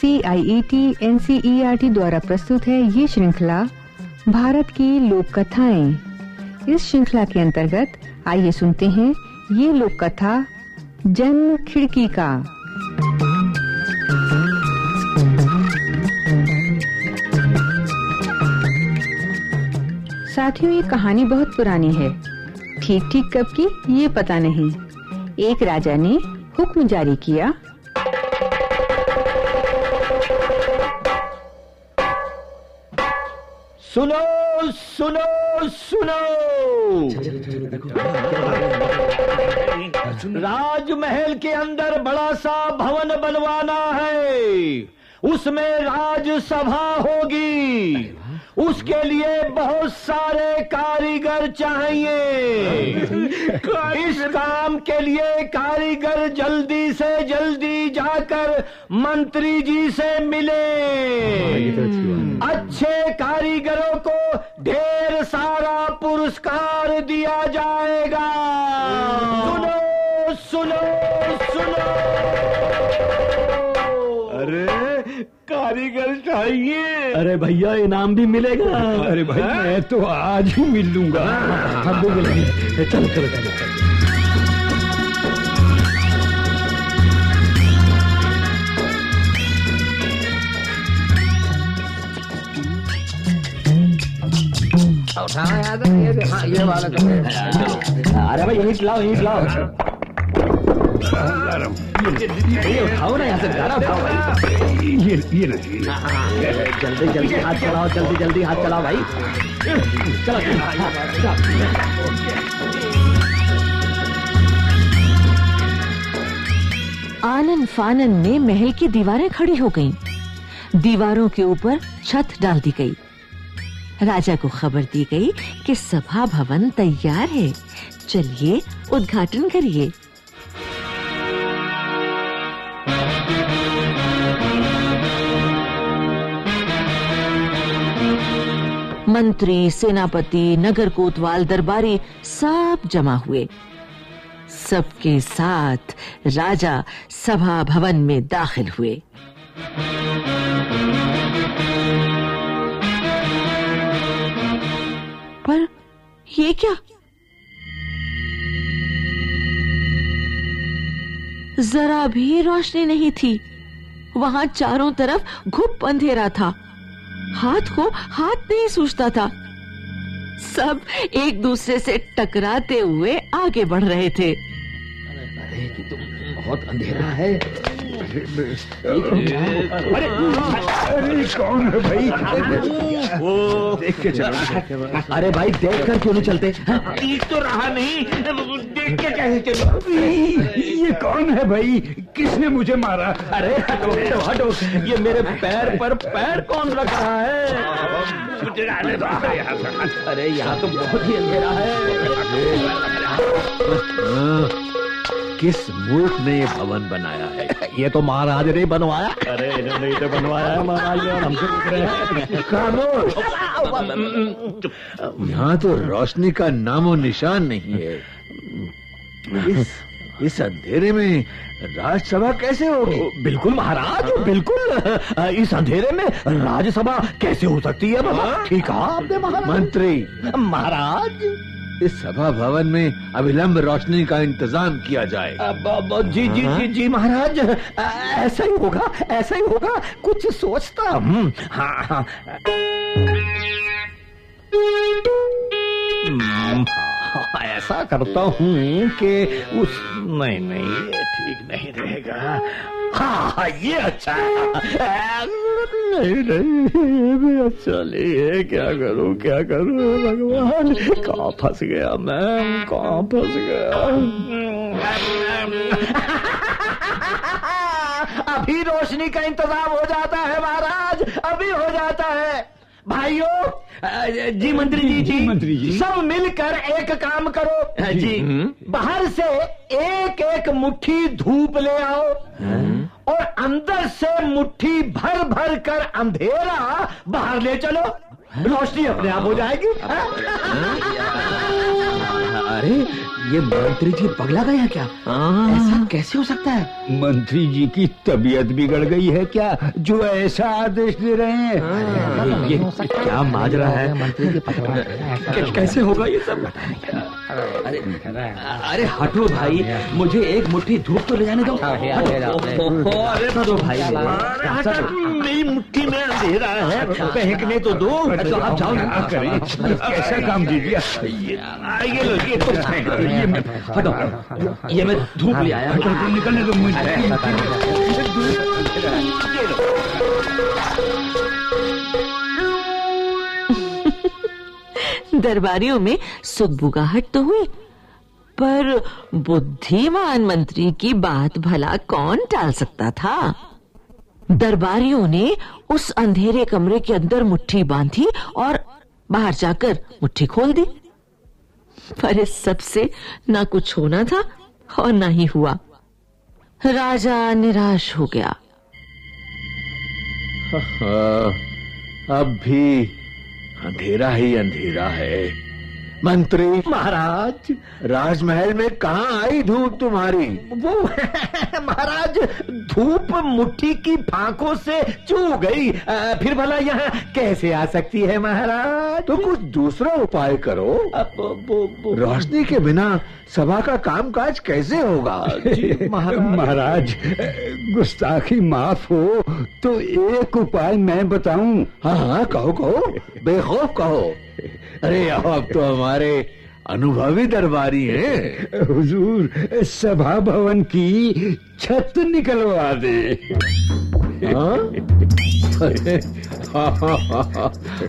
C I T N C R T द्वारा प्रस्तुत है ये श्रृंखला भारत की लोक कथाएँ इस श्रृंखला के अंतर्गत आइए सुनते हैं ये लोक कथा जन्म खिड़की का। साथियों, ये कहानी बहुत पुरानी है। ठीक ठीक कब की, ये पता नहीं। एक राजा ने हुक्म जारी किया। सुनो सुनो सुनो। राजमहल के अंदर बड़ा सा भवन बनवाना है। उसमें राजसभा होगी। उसके लिए बहुत सारे कारीगर चाहिए। इस काम के लिए कारीगर जल्दी से जल्दी जाकर मंत्री जी से मिले। अच्छे कारीगरों को ढेर सारा पुरस्कार दिया जाएगा। सुनो सुनो सुनो। कारीगर चाहिए। अरे भैया इनाम भी मिलेगा। अरे भाई मैं तो आज ही मिल लूँगा। हम भी मिलेंगे चलो चलो चलो अरे भाई ईट लाओ ईट लाओ। जल्दी जल्दी हाथ चलाओ जल्दी जल्दी हाथ चलाओ भाई आनन फानन में महल की दीवारें खड़ी हो गईं। दीवारों के ऊपर छत डाल दी गई। राजा को खबर दी गई कि सभा भवन तैयार है। चलिए उद्घाटन करिए। मंत्री, सेनापति, नगर कोतवाल, दरबारी सब जमा हुए। सबके साथ राजा सभा भवन में दाखिल हुए। पर ये क्या? जरा भी रोशनी नहीं थी। वहाँ चारों तरफ़ घुप अंधेरा था। हाथ को हाथ नहीं सूझता था। सब एक दूसरे से टकराते हुए आगे बढ़ रहे थे। अरे कि तुम बहुत अंधेरा है। अरे अरे कौन है भाई? वो देख के चलो। अरे भाई देख कर क्यों नहीं चलते? दिख तो रहा नहीं। देख के कैसे चलो। ये कौन है भाई? किसने मुझे मारा? अरे हटो हटो हटो। ये मेरे पैर पर पैर कौन रख रहा है? मुझे आने दो। अरे यहाँ तो बहुत ही अंधेरा है। किस मूर्ख ने ये भवन बनाया है? ये तो महाराज ने बनवाया। अरे इन्होंने तो बनवाया है महाराज ने हमसे पूछ रहे हैं। यहाँ तो रोशनी का नामो निशान नहीं है। इस इस अंधेरे में राजसभा कैसे होगी? बिल्कुल महाराज बिल्कुल। इस अंधेरे में राज्यसभा कैसे हो सकती है बाबा? ठीक है आपने महाराज। मंत्री। महाराज। इस सभा भवन में अविलंब रोशनी का इंतज़ाम किया जाए। अब- अब- जी जी जी जी महाराज ऐसा ही होगा ऐसा ही होगा कुछ सोचता हूँ। हाँ हाँ। हम्म, हाँ, ऐसा करता हूँ कि उस नहीं नहीं ये ठीक नहीं रहेगा। हाँ हाँ, ये अच्छा है। नहीं नहीं, ये भी अच्छा नहीं है। क्या करूँ क्या करूँ? भगवान, कहाँ फंस गया मैं? कहाँ फंस गया? अभी रोशनी का इंतज़ाम हो जाता है महाराज, अभी हो जाता है। भाइयों जी मंत्री जी जी मंत्री जी। सब मिलकर एक काम करो। जी बाहर से एक एक मुट्ठी धूप ले आओ। और अंदर से मुट्ठी भर भर कर अंधेरा बाहर ले चलो। रोशनी अपने आप हो जाएगी। अरे ये मंत्री जी पगला गया क्या? ऐसा कैसे हो सकता है? मंत्री जी की तबीयत बिगड़ गई है क्या? जो ऐसा आदेश दे रहे हैं। ये क्या माजरा है? मंत्री जी कै- कैसे होगा ये सब? अरे अरे हटो भाई मुझे एक मुट्ठी धूप तो ले जाने दो। अरे दो भाई। मेरी मुट्ठी में अंधेरा है। फेंकने तो दो। तो आप जाओ ना। करें कैसा काम दिया ये लो ये तो ये मैं- हटो। ये मैं धूप ले आया। निकलने दो मुझे दरबारियों में सुगबुगाहट तो हुई पर बुद्धिमान मंत्री की बात भला कौन टाल सकता था? दरबारियों ने उस अंधेरे कमरे के अंदर मुट्ठी बांधी और बाहर जाकर मुट्ठी खोल दी। पर इस सबसे ना कुछ होना था और ना ही हुआ। राजा निराश हो गया। हाँ, अब भी अंधेरा ही अंधेरा है। मंत्री महाराज। राजमहल में कहाँ आई धूप तुम्हारी? वो महाराज धूप मुट्ठी की फांकों से चू गई। आ, फिर भला यहाँ कैसे आ सकती है महाराज? तो कुछ दूसरा उपाय करो। रोशनी के बिना सभा का कामकाज कैसे होगा? महाराज गुस्ताखी माफ़ हो तो एक उपाय मैं बताऊँ। हाँ हाँ कहो कहो। बेखौफ कहो। अरे आप तो हमारे अनुभवी दरबारी हैं। हुजूर सभा भवन की छत निकलवा दे। हाँ?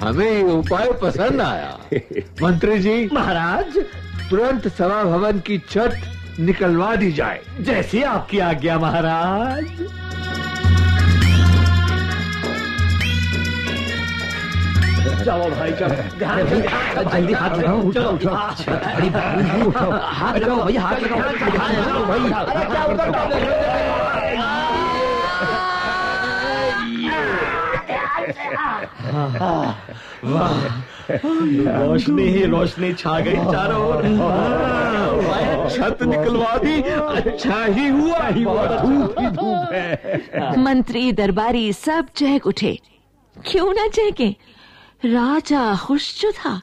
हमें ये उपाय पसंद आया। मंत्री जी महाराज। तुरंत सभा भवन की छत निकलवा दी जाए। जैसी आपकी आज्ञा महाराज। जाओ भाई चलो जल्दी हाथ लगाओ चलो हाथ लगाओ भैया हाथ रोशनी ही रोशनी छा गई चारों ओर। छत निकलवा दी अच्छा ही हुआ ही धूप ही धूप है। मंत्री दरबारी सब चहक उठे। क्यों ना चहके? राजा खुश जो था।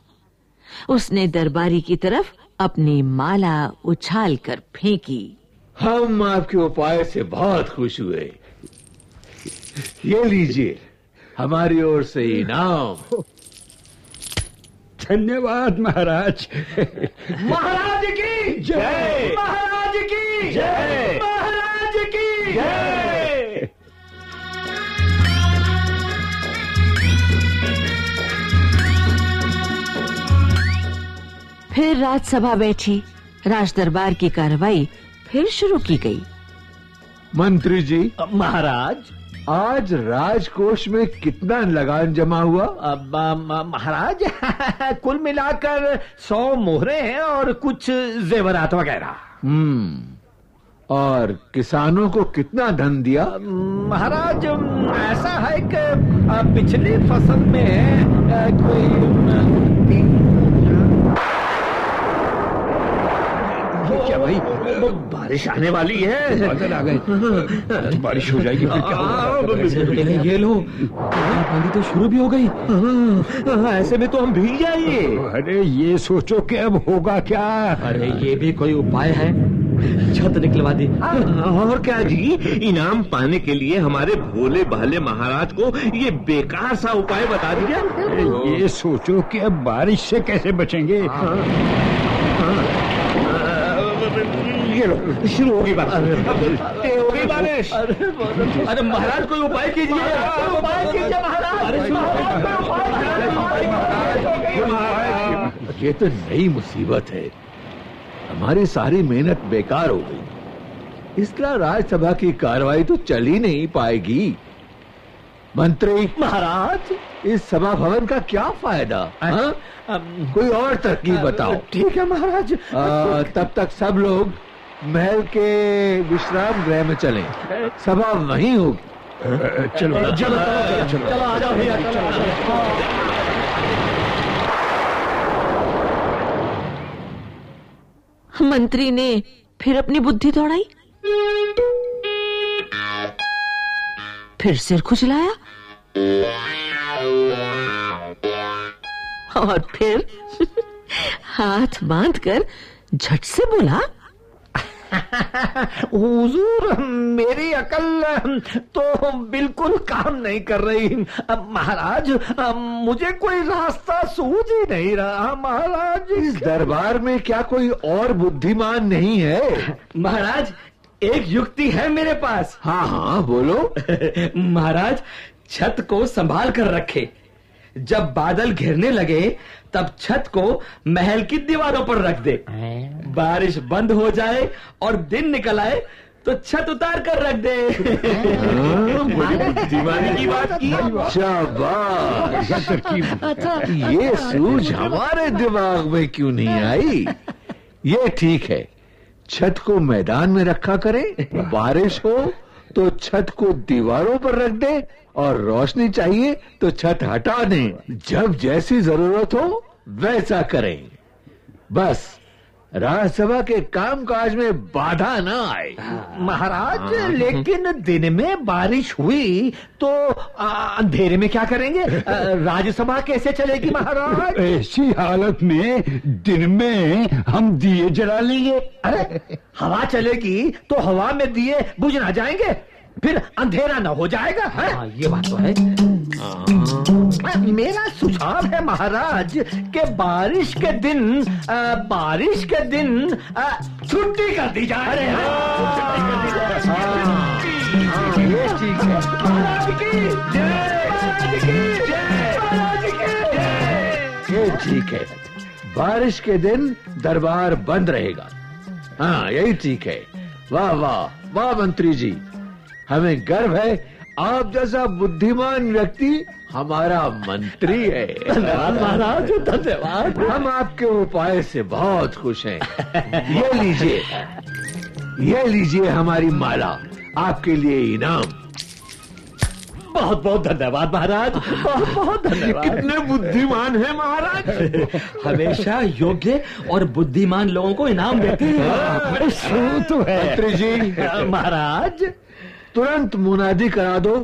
उसने दरबारी की तरफ़ अपनी माला उछाल कर फेंकी। हम आपके उपाय से बहुत खुश हुए। ये लीजिए हमारी ओर से इनाम। धन्यवाद महाराज। महाराज की जय। महाराज की जय। महाराज की जय। फिर राजसभा बैठी। राज दरबार की कार्रवाई फिर शुरू की गई। मंत्री जी महाराज? आज राजकोष में कितना लगान जमा हुआ? अब महाराज कुल मिलाकर सौ मोहरे हैं और कुछ जेवरात वगैरह। हम्म और किसानों को कितना धन दिया? महाराज ऐसा है कि पिछली फ़सल में कोई तीन- क्या भाई? बारिश आने वाली है। बादल आ गए। बारिश हो जाएगी फिर क्या होगा? ये लो। बंदी तो शुरू भी हो गई। हाँ, ऐसे में तो हम भीग जाएँगे अरे ये सोचो कि अब होगा क्या? अरे ये भी कोई उपाय है? छत निकलवा दी। और क्या जी? इनाम पाने के लिए हमारे भोले भाले महाराज को ये बेकार सा उपाय बता दिया। ये सोचो कि अब बारिश से कैसे बचेंगे? ये लो शुरू होगी बारिश ये हो गई बारिश। अरे महाराज कोई उपाय कीजिए। उपाय कीजिए महाराज। ये तो नई मुसीबत है। हमारी सारी मेहनत बेकार हो गई। इस तरह राज्यसभा की कार्रवाई तो चल ही नहीं पाएगी। मंत्री महाराज। इस सभा भवन का क्या फ़ायदा हाँ? अम, कोई और तरकीब बताओ। ठीक है महाराज। तब तक सब लोग महल के विश्राम गृह में चले सभा वही होगी चलो चलो मंत्री ने फिर अपनी बुद्धि दौड़ाई फिर सिर खुजलाया और फिर हाथ बांधकर झट से बोला हुजूर मेरी अकल तो बिल्कुल काम नहीं कर रही। महाराज मुझे कोई रास्ता सूझ ही नहीं रहा महाराज। इस दरबार में क्या कोई और बुद्धिमान नहीं है? महाराज एक युक्ति है मेरे पास। हाँ हाँ बोलो। महाराज छत को संभाल कर रखे। जब बादल घिरने लगे तब छत को महल की दीवारों पर रख दे। बारिश बंद हो जाए और दिन निकल आए तो छत उतार कर रख दे। दीवानी की बात की। शाबाश ये सूझ हमारे दिमाग में क्यों नहीं आई? ये ठीक है। छत को मैदान में रखा करें बारिश हो तो छत को दीवारों पर रख दे और रोशनी चाहिए तो छत हटा दें। जब जैसी ज़रूरत हो, वैसा करें। बस। राज्यसभा के कामकाज में बाधा न आए महाराज लेकिन दिन में बारिश हुई तो अंधेरे में क्या करेंगे? राज्यसभा कैसे चलेगी महाराज? ऐसी हालत में दिन में हम दिए जला लेंगे। अरे हवा चलेगी तो हवा में दिए बुझ ना जाएँगे। फिर अंधेरा न हो जाएगा है? हाँ, ये बात तो है। मेरा सुझाव है महाराज के बारिश के दिन आ, बारिश के दिन छुट्टी कर दी जाए। अरे ये ठीक है। ये ठीक है। बारिश के दिन दरबार बंद रहेगा। हाँ यही ठीक है। वाह वाह वाह मंत्री जी। हमें गर्व है आप जैसा बुद्धिमान व्यक्ति हमारा मंत्री है। धन्यवाद महाराज धन्यवाद। हम आपके उपाय से बहुत खुश हैं। ये लीजिए ये लीजिए हमारी माला आपके लिए इनाम। बहुत बहुत धन्यवाद महाराज। बहुत बहुत धन्यवाद। कितने बुद्धिमान है महाराज। हमेशा योग्य और बुद्धिमान लोगों को इनाम देते हैं। सूत है। मंत्री जी। महाराज तुरंत मुनादी करा दो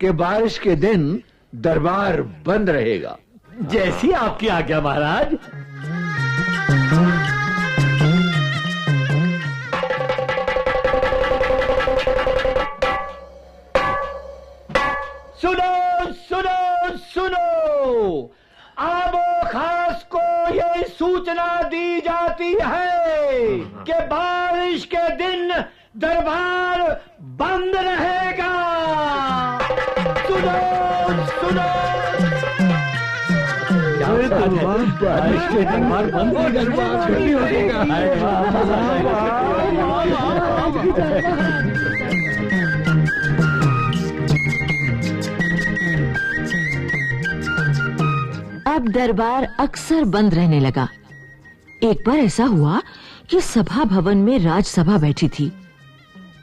कि बारिश के दिन दरबार बंद रहेगा। जैसी आपकी आज्ञा महाराज। सुनो सुनो सुनो। आबो खास को ये सूचना दी जाती है कि बारिश के दिन दरबार बंद रहेगा। सुनो सुनो। दरबार बंद अब दरबार अक्सर बंद रहने लगा। एक बार ऐसा हुआ कि सभा भवन में राजसभा बैठी थी।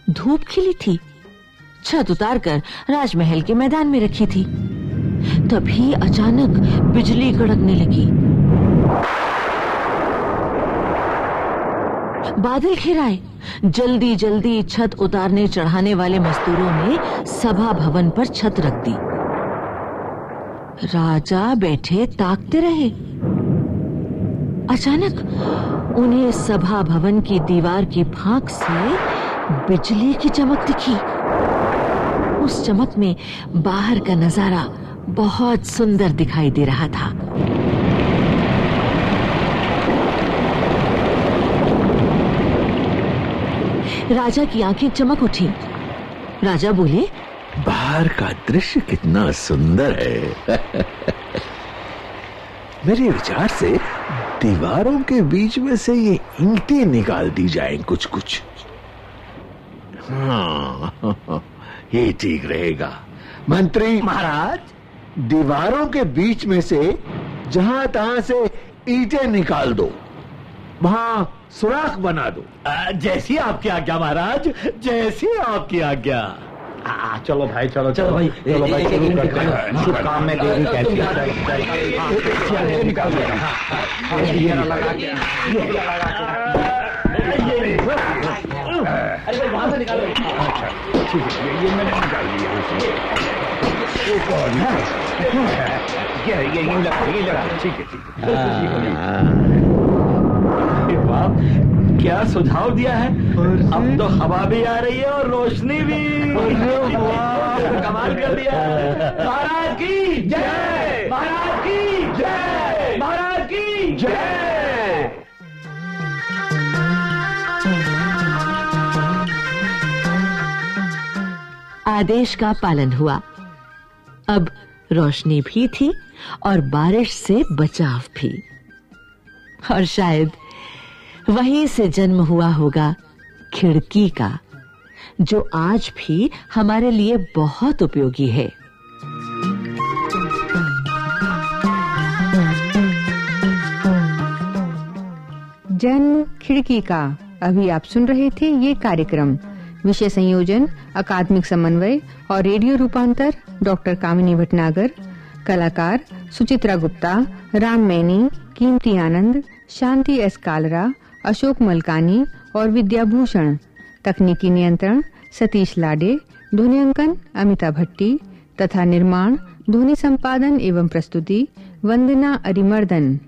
धूप खिली थी। छत उतारकर राजमहल के मैदान में रखी थी। तभी अचानक बिजली कड़कने लगी। बादल घिराए। जल्दी जल्दी छत उतारने, चढ़ाने वाले मजदूरों ने सभा भवन पर छत रख दी। राजा बैठे ताकते रहे। अचानक उन्हें सभा भवन की दीवार की फांक से बिजली की चमक दिखी। उस चमक में बाहर का नज़ारा बहुत सुंदर दिखाई दे रहा था। राजा की आँखें चमक उठी। राजा बोले, बाहर का दृश्य कितना सुंदर है। मेरे विचार से दीवारों के बीच में से ये ईंटें निकाल दी जाएँ कुछ कुछ हाँ ये ठीक रहेगा मंत्री महाराज दीवारों के बीच में से जहाँ तहां से ईंटें निकाल दो वहाँ सुराख बना दो आ, जैसी आपकी आज्ञा महाराज जैसी आपकी आज्ञा आ, चलो भाई चलो चलो भाई चलो भाई शुरू करते हैं शुभ काम में देवी कैसी है? अरे भाई वहाँ से निकालो। ठीक है ये- मैंने निकाल लिया यहाँ से। एक और ना ये ये ये लगा ये लगा। ठीक है ठीक है। ये हो क्या सुझाव दिया है। अब तो हवा भी आ रही है और रोशनी भी। कमाल कर दिया। महाराज की जय! महाराज की जय! महाराज की जय! आदेश का पालन हुआ। अब रोशनी भी थी और बारिश से बचाव भी। और शायद वहीं से जन्म हुआ होगा खिड़की का, जो आज भी हमारे लिए बहुत उपयोगी है। जन्म खिड़की का। अभी आप सुन रहे थे ये कार्यक्रम। विषय संयोजन, अकादमिक समन्वय और रेडियो रूपांतर, डॉक्टर कामिनी भटनागर, कलाकार सुचित्रा गुप्ता, राम मैनी, कीमती आनंद, शांति एस कालरा, अशोक मलकानी और विद्याभूषण, तकनीकी नियंत्रण, सतीश लाडे ध्वनियांकन अमिता भट्टी, तथा निर्माण, ध्वनि संपादन एवं प्रस्तुति, वंदना अरिमर्दन।